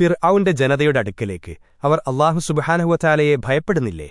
ഫിർ ഔന്റെ ജനതയുടെ അടുക്കലേക്ക്. അവർ അള്ളാഹു സുബഹാനഹുവറ്റാലയെ ഭയപ്പെടുന്നില്ലേ?